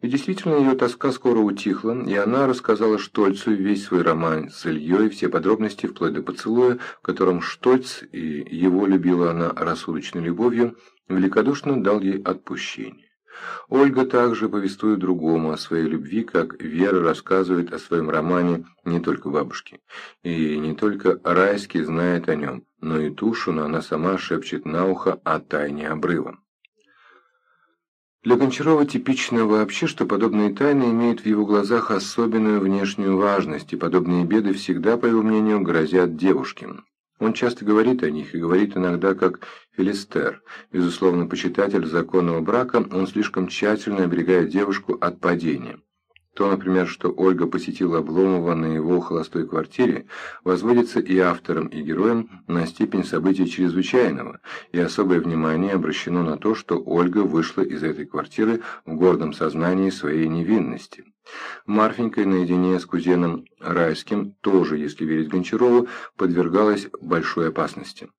И действительно, ее тоска скоро утихла, и она рассказала Штольцу весь свой роман с Ильей, все подробности, вплоть до поцелуя, в котором Штольц, и его любила она рассудочной любовью, великодушно дал ей отпущение. Ольга также повествует другому о своей любви, как Вера рассказывает о своем романе не только бабушке. И не только Райский знает о нем, но и Тушину она сама шепчет на ухо о тайне обрыва. Для Гончарова типично вообще, что подобные тайны имеют в его глазах особенную внешнюю важность, и подобные беды всегда, по его мнению, грозят девушке. Он часто говорит о них и говорит иногда как Филистер. Безусловно, почитатель законного брака, он слишком тщательно оберегает девушку от падения. То, например, что Ольга посетила Обломова на его холостой квартире, возводится и автором, и героем на степень события чрезвычайного, и особое внимание обращено на то, что Ольга вышла из этой квартиры в гордом сознании своей невинности. Марфенька наедине с кузеном Райским, тоже, если верить Гончарову, подвергалась большой опасности.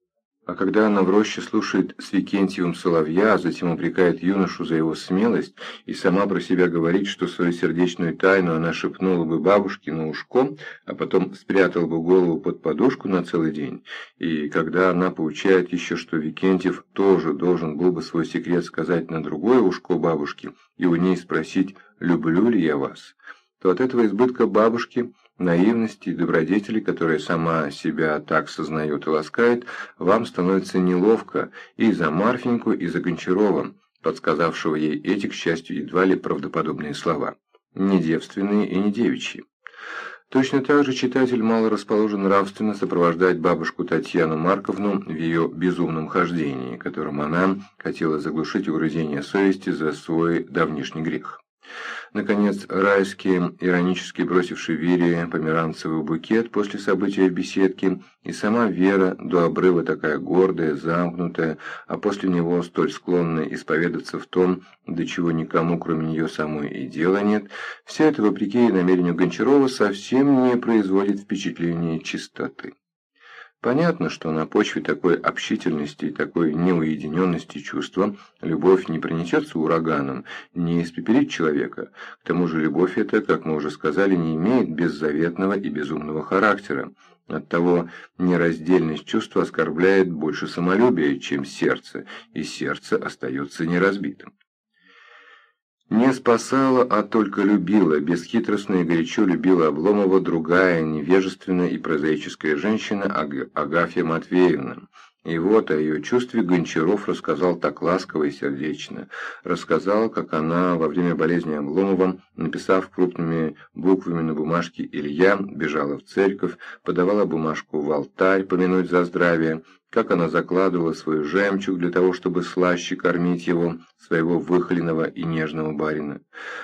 А когда она в роще слушает с Викентьевым соловья, а затем упрекает юношу за его смелость и сама про себя говорит, что свою сердечную тайну она шепнула бы бабушке на ушко, а потом спрятала бы голову под подушку на целый день, и когда она поучает еще, что Викентьев тоже должен был бы свой секрет сказать на другое ушко бабушки и у ней спросить «люблю ли я вас?», то от этого избытка бабушки наивности и добродетели, которая сама себя так сознает и ласкает, вам становится неловко и за Марфеньку, и за Гончарова, подсказавшего ей эти, к счастью, едва ли правдоподобные слова. Не девственные и не девичьи. Точно так же читатель мало расположен нравственно сопровождать бабушку Татьяну Марковну в ее безумном хождении, которым она хотела заглушить угрызение совести за свой давнишний грех. Наконец, Райский, иронически бросивший Вере померанцевый букет после события в беседке, и сама Вера, до обрыва такая гордая, замкнутая, а после него столь склонная исповедаться в том, до чего никому, кроме нее самой, и дела нет, все это, вопреки намерению Гончарова, совсем не производит впечатления чистоты. Понятно, что на почве такой общительности и такой неуединенности чувства любовь не принесется ураганом, не испепелит человека. К тому же любовь эта, как мы уже сказали, не имеет беззаветного и безумного характера. Оттого нераздельность чувства оскорбляет больше самолюбия, чем сердце, и сердце остается неразбитым. Не спасала, а только любила, бесхитростно и горячо любила Обломова другая, невежественная и прозаическая женщина Аг Агафья Матвеевна. И вот о ее чувстве Гончаров рассказал так ласково и сердечно. Рассказал, как она во время болезни Обломова, написав крупными буквами на бумажке «Илья», бежала в церковь, подавала бумажку в алтарь помянуть за здравие, как она закладывала свой жемчуг для того, чтобы слаще кормить его, своего выхоленного и нежного барина.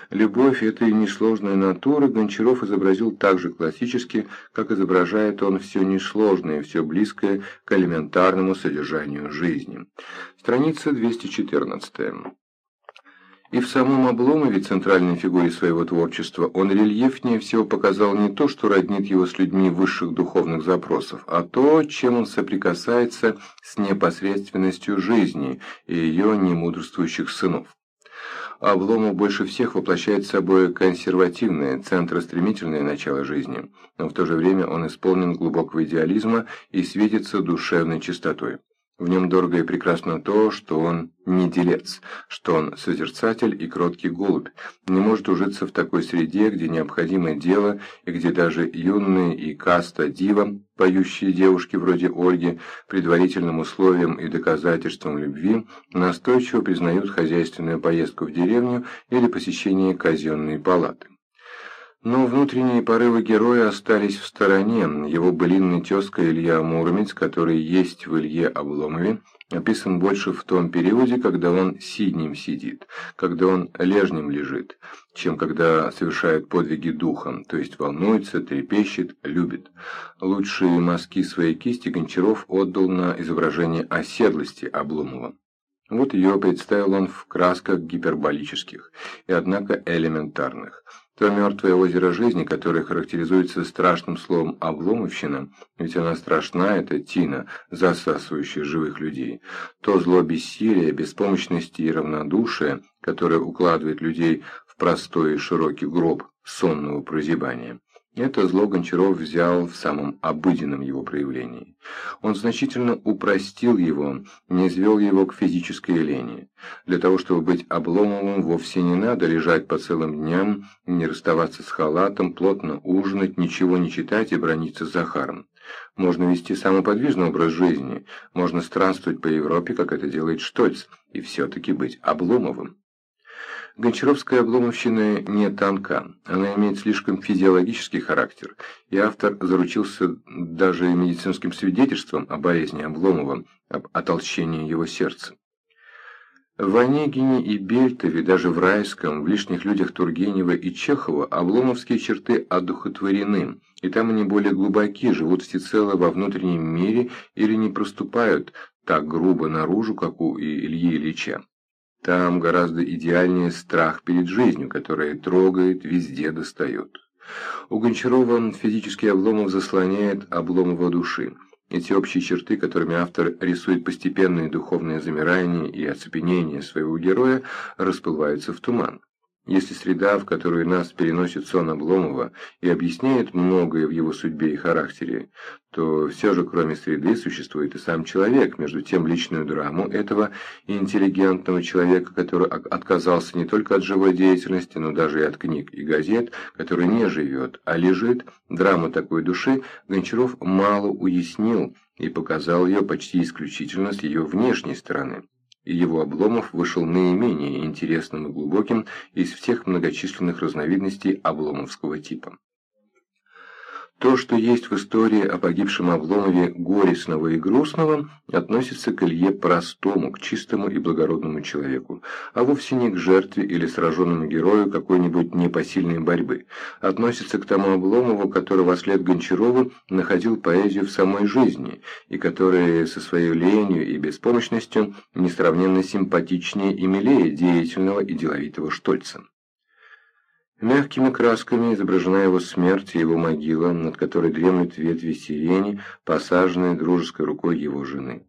Любовь этой несложной натуры Гончаров изобразил так же классически, как изображает он все несложное, все близкое к элементарному содержанию жизни. Страница 214. И в самом Обломове, центральной фигуре своего творчества, он рельефнее всего показал не то, что роднит его с людьми высших духовных запросов, а то, чем он соприкасается с непосредственностью жизни и ее немудрствующих сынов. Обломов больше всех воплощает собой консервативное, центростремительное начало жизни, но в то же время он исполнен глубокого идеализма и светится душевной чистотой. В нем дорого и прекрасно то, что он не делец, что он созерцатель и кроткий голубь, не может ужиться в такой среде, где необходимо дело, и где даже юные и каста дива, поющие девушки вроде Ольги, предварительным условием и доказательством любви, настойчиво признают хозяйственную поездку в деревню или посещение казенной палаты. Но внутренние порывы героя остались в стороне. Его былинный тезка Илья Муромец, который есть в Илье Обломове, описан больше в том периоде, когда он сиднем сидит, когда он лежнем лежит, чем когда совершает подвиги духом, то есть волнуется, трепещет, любит. Лучшие мазки своей кисти Гончаров отдал на изображение оседлости Обломова. Вот ее представил он в красках гиперболических и, однако, элементарных. То мертвое озеро жизни, которое характеризуется страшным словом «обломовщина», ведь она страшна, это тина, засасывающая живых людей, то зло бессилия, беспомощности и равнодушия, которое укладывает людей в простой и широкий гроб сонного прозябания. Это зло Гончаров взял в самом обыденном его проявлении. Он значительно упростил его, не свел его к физической лени. Для того, чтобы быть Обломовым, вовсе не надо лежать по целым дням, не расставаться с халатом, плотно ужинать, ничего не читать и брониться с Захаром. Можно вести самоподвижный образ жизни, можно странствовать по Европе, как это делает Штольц, и все-таки быть Обломовым. Гончаровская обломовщина не тонка, она имеет слишком физиологический характер, и автор заручился даже медицинским свидетельством о болезни Обломова, об отолщении его сердца. В Онегине и Бельтове, даже в Райском, в лишних людях Тургенева и Чехова обломовские черты одухотворены, и там они более глубоки, живут всецело во внутреннем мире или не проступают так грубо наружу, как у Ильи Ильича. Там гораздо идеальнее страх перед жизнью, которая трогает, везде достает. У Гончарова физический Обломов заслоняет Обломова души. Эти общие черты, которыми автор рисует постепенное духовное замирание и оцепенение своего героя, расплываются в туман. Если среда, в которую нас переносит сон Обломова, и объясняет многое в его судьбе и характере, то все же кроме среды существует и сам человек, между тем личную драму этого интеллигентного человека, который отказался не только от живой деятельности, но даже и от книг и газет, который не живет, а лежит, драму такой души Гончаров мало уяснил и показал ее почти исключительно с ее внешней стороны и его Обломов вышел наименее интересным и глубоким из всех многочисленных разновидностей обломовского типа. То, что есть в истории о погибшем Обломове горестного и грустного, относится к Илье простому, к чистому и благородному человеку, а вовсе не к жертве или сраженному герою какой-нибудь непосильной борьбы. Относится к тому Обломову, который во след Гончарову находил поэзию в самой жизни, и который со своей ленью и беспомощностью несравненно симпатичнее и милее деятельного и деловитого Штольца. Мягкими красками изображена его смерть и его могила, над которой дремлют ветви сирени, посаженные дружеской рукой его жены.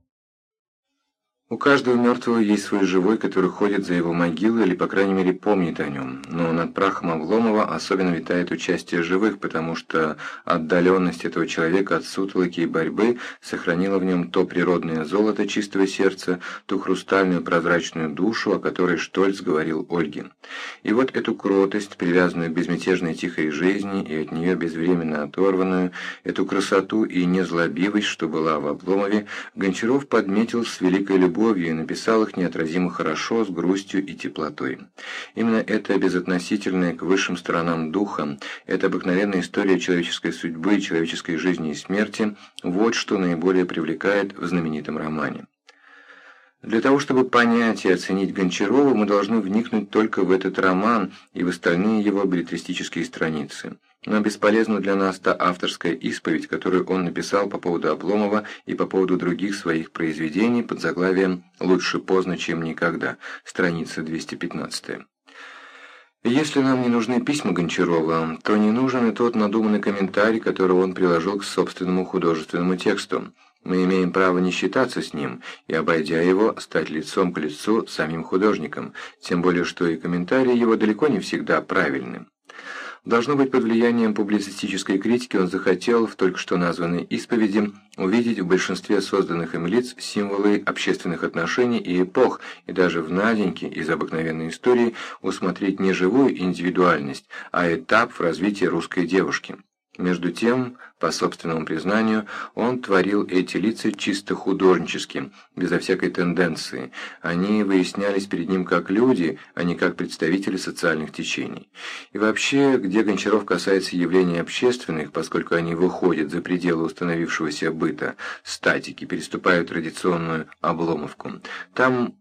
У каждого мертвого есть свой живой, который ходит за его могилой или, по крайней мере, помнит о нем. Но над прахом Обломова особенно витает участие живых, потому что отдаленность этого человека от сутолоки и борьбы сохранила в нем то природное золото чистого сердца, ту хрустальную прозрачную душу, о которой Штольц говорил Ольге. И вот эту кротость, привязанную к безмятежной тихой жизни и от нее безвременно оторванную, эту красоту и незлобивость, что была в Обломове, Гончаров подметил с великой любовью любовью и написал их неотразимо хорошо, с грустью и теплотой. Именно эта безотносительная к высшим сторонам духа, эта обыкновенная история человеческой судьбы, человеческой жизни и смерти, вот что наиболее привлекает в знаменитом романе. Для того, чтобы понять и оценить Гончарова, мы должны вникнуть только в этот роман и в остальные его билетристические страницы. Но бесполезна для нас та авторская исповедь, которую он написал по поводу Обломова и по поводу других своих произведений под заглавием «Лучше поздно, чем никогда», страница 215. Если нам не нужны письма Гончарова, то не нужен и тот надуманный комментарий, который он приложил к собственному художественному тексту. Мы имеем право не считаться с ним и, обойдя его, стать лицом к лицу самим художником, тем более что и комментарии его далеко не всегда правильны. Должно быть, под влиянием публицистической критики он захотел в только что названной исповеди увидеть в большинстве созданных им лиц символы общественных отношений и эпох, и даже в Наденьке из обыкновенной истории усмотреть не живую индивидуальность, а этап в развитии русской девушки. Между тем, по собственному признанию, он творил эти лица чисто художнически, безо всякой тенденции. Они выяснялись перед ним как люди, а не как представители социальных течений. И вообще, где Гончаров касается явлений общественных, поскольку они выходят за пределы установившегося быта, статики, переступают традиционную обломовку, там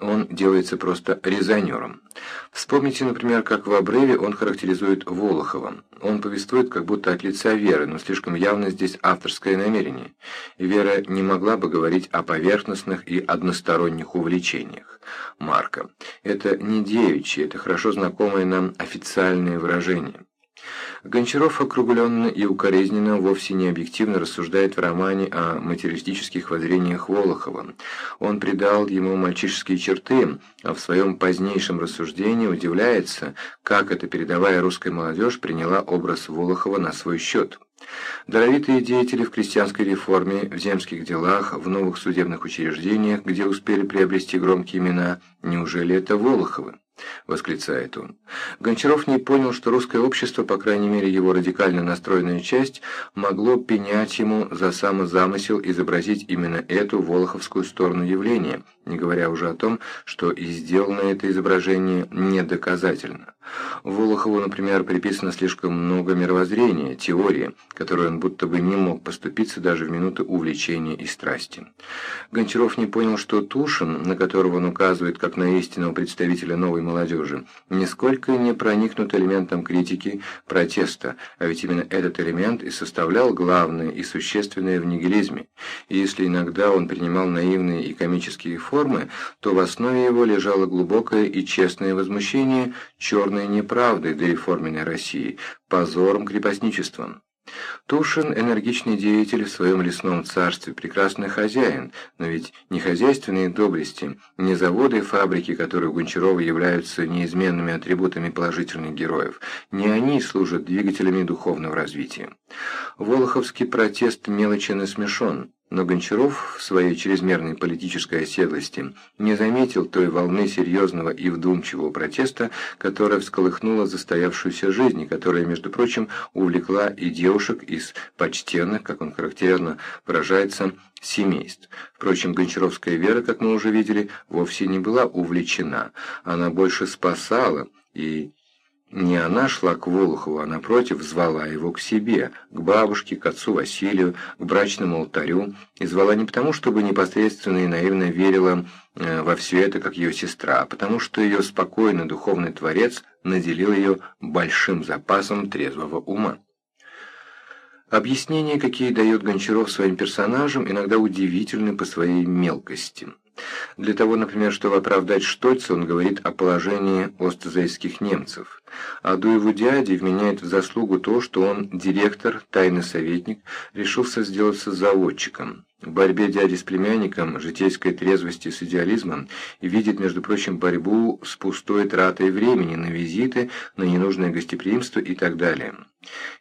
он делается просто резонером. Вспомните, например, как в «Обрыве» он характеризует Волохова. Он повествует как будто от лица Веры, но слишком явно здесь авторское намерение. Вера не могла бы говорить о поверхностных и односторонних увлечениях. Марка. Это не девичье, это хорошо знакомое нам официальное выражение. Гончаров округленно и укоризненно вовсе не объективно рассуждает в романе о материалистических воззрениях Волохова. Он придал ему мальчишеские черты, а в своем позднейшем рассуждении удивляется, как эта передовая русская молодежь приняла образ Волохова на свой счет. Даровитые деятели в крестьянской реформе, в земских делах, в новых судебных учреждениях, где успели приобрести громкие имена, неужели это Волоховы? — восклицает он. Гончаров не понял, что русское общество, по крайней мере его радикально настроенная часть, могло пенять ему за самозамысел изобразить именно эту волоховскую сторону явления, не говоря уже о том, что и сделано это изображение недоказательно. Волохову, например, приписано слишком много мировоззрения, теории, которой он будто бы не мог поступиться даже в минуты увлечения и страсти. Гончаров не понял, что Тушин, на которого он указывает как на истинного представителя новой молодежи, нисколько не проникнут элементом критики, протеста, а ведь именно этот элемент и составлял главное и существенное в нигилизме. И если иногда он принимал наивные и комические формы, то в основе его лежало глубокое и честное возмущение черной неправдой дореформенной России, позором крепостничеством. Тушин – энергичный деятель в своем лесном царстве, прекрасный хозяин, но ведь не хозяйственные доблести, не заводы и фабрики, которые у Гончарова являются неизменными атрибутами положительных героев, не они служат двигателями духовного развития. Волоховский протест мелочен и смешон. Но Гончаров в своей чрезмерной политической оседлости не заметил той волны серьезного и вдумчивого протеста, которая всколыхнула застоявшуюся жизнь и которая, между прочим, увлекла и девушек из почтенных, как он характерно выражается, семейств. Впрочем, гончаровская вера, как мы уже видели, вовсе не была увлечена, она больше спасала и не она шла к Волохову, а напротив звала его к себе, к бабушке, к отцу Василию, к брачному алтарю, и звала не потому, чтобы непосредственно и наивно верила э, во все это, как ее сестра, а потому что ее спокойный духовный творец наделил ее большим запасом трезвого ума. Объяснения, какие дает Гончаров своим персонажам, иногда удивительны по своей мелкости. Для того, например, чтобы оправдать Штольца, он говорит о положении остзейских немцев. А Дуеву дяде вменяет в заслугу то, что он, директор, тайный советник, решился сделаться заводчиком. В борьбе дяди с племянником, житейской трезвости с идеализмом, видит, между прочим, борьбу с пустой тратой времени на визиты, на ненужное гостеприимство и так далее.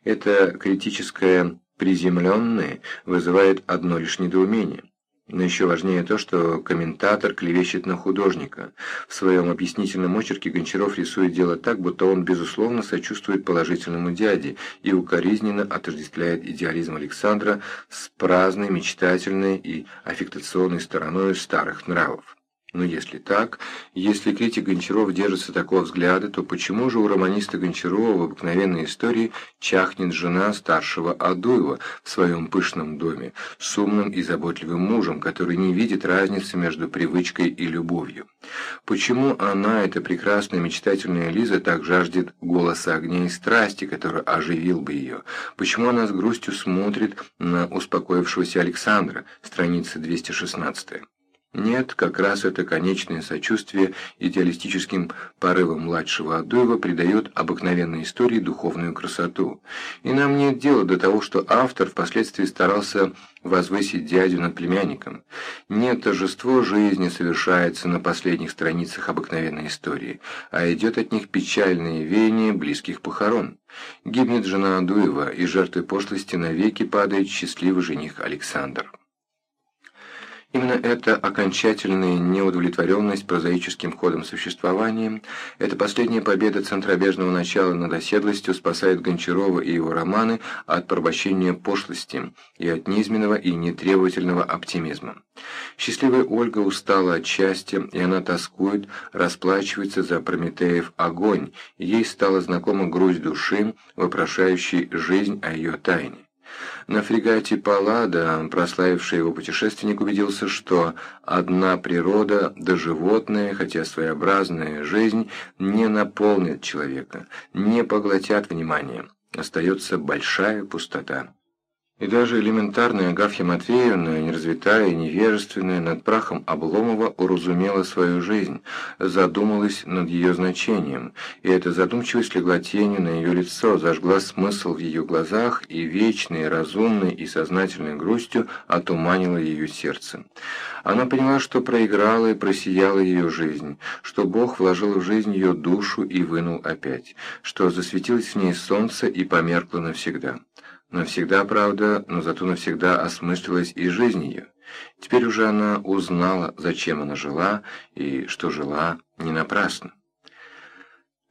Это критическое приземленное вызывает одно лишь недоумение. Но еще важнее то, что комментатор клевещет на художника. В своем объяснительном очерке Гончаров рисует дело так, будто он, безусловно, сочувствует положительному дяде и укоризненно отождествляет идеализм Александра с праздной, мечтательной и аффектационной стороной старых нравов. Но если так, если критик Гончаров держится такого взгляда, то почему же у романиста Гончарова в обыкновенной истории чахнет жена старшего Адуева в своем пышном доме, с умным и заботливым мужем, который не видит разницы между привычкой и любовью? Почему она, эта прекрасная мечтательная Лиза, так жаждет голоса огня и страсти, который оживил бы ее? Почему она с грустью смотрит на успокоившегося Александра, страница 216? Нет, как раз это конечное сочувствие идеалистическим порывам младшего Адуева придает обыкновенной истории духовную красоту. И нам нет дела до того, что автор впоследствии старался возвысить дядю над племянником. Нет, торжество жизни совершается на последних страницах обыкновенной истории, а идет от них печальное веяние близких похорон. Гибнет жена Адуева, и жертвой пошлости навеки падает счастливый жених Александр. Именно эта окончательная неудовлетворенность прозаическим ходом существования, эта последняя победа центробежного начала над оседлостью спасает Гончарова и его романы от порабощения пошлости и от низменного и нетребовательного оптимизма. Счастливая Ольга устала от счастья, и она тоскует, расплачивается за Прометеев огонь, ей стала знакома грусть души, вопрошающей жизнь о ее тайне. На фрегате Паллада, прославивший его путешественник, убедился, что одна природа да животные, хотя своеобразная жизнь, не наполнят человека, не поглотят внимание. Остается большая пустота. И даже элементарная Агафья Матвеевна, неразвитая и невежественная, над прахом Обломова уразумела свою жизнь, задумалась над ее значением, и эта задумчивость легла тенью на ее лицо, зажгла смысл в ее глазах, и вечной, разумной и сознательной грустью отуманила ее сердце. Она поняла, что проиграла и просияла ее жизнь, что Бог вложил в жизнь ее душу и вынул опять, что засветилось в ней солнце и померкло навсегда. Навсегда, правда, но зато навсегда осмыслилась и жизнь ее. Теперь уже она узнала, зачем она жила, и что жила не напрасно.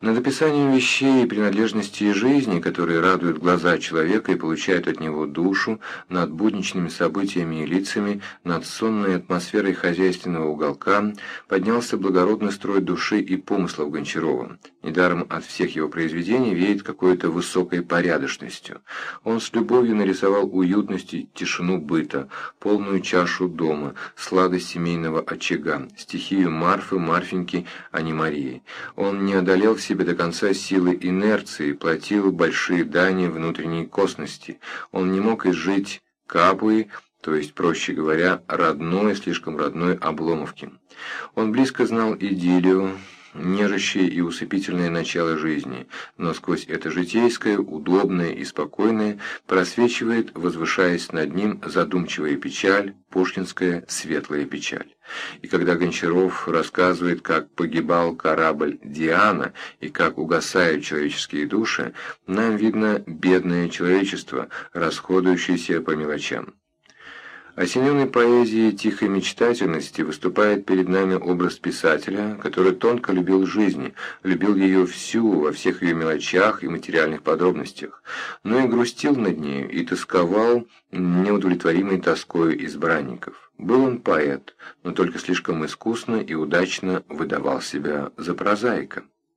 Над описанием вещей и принадлежностей жизни, которые радуют глаза человека и получают от него душу, над будничными событиями и лицами, над сонной атмосферой хозяйственного уголка, поднялся благородный строй души и помыслов Гончарова. Недаром от всех его произведений веет какой-то высокой порядочностью. Он с любовью нарисовал уютность и тишину быта, полную чашу дома, сладость семейного очага, стихию Марфы, Марфеньки, а не Марии. Он не одолел себе до конца силы инерции, платил большие дани внутренней косности. Он не мог изжить капуи, то есть, проще говоря, родной, слишком родной Обломовки. Он близко знал идиллию, нежащее и усыпительное начало жизни, но сквозь это житейское, удобное и спокойное просвечивает, возвышаясь над ним, задумчивая печаль, пушкинская светлая печаль. И когда Гончаров рассказывает, как погибал корабль «Диана» и как угасают человеческие души, нам видно бедное человечество, расходующееся по мелочам. Осененный поэзией тихой мечтательности выступает перед нами образ писателя, который тонко любил жизнь, любил ее всю, во всех ее мелочах и материальных подробностях, но и грустил над нею и тосковал неудовлетворимой тоской избранников. Был он поэт, но только слишком искусно и удачно выдавал себя за прозаика.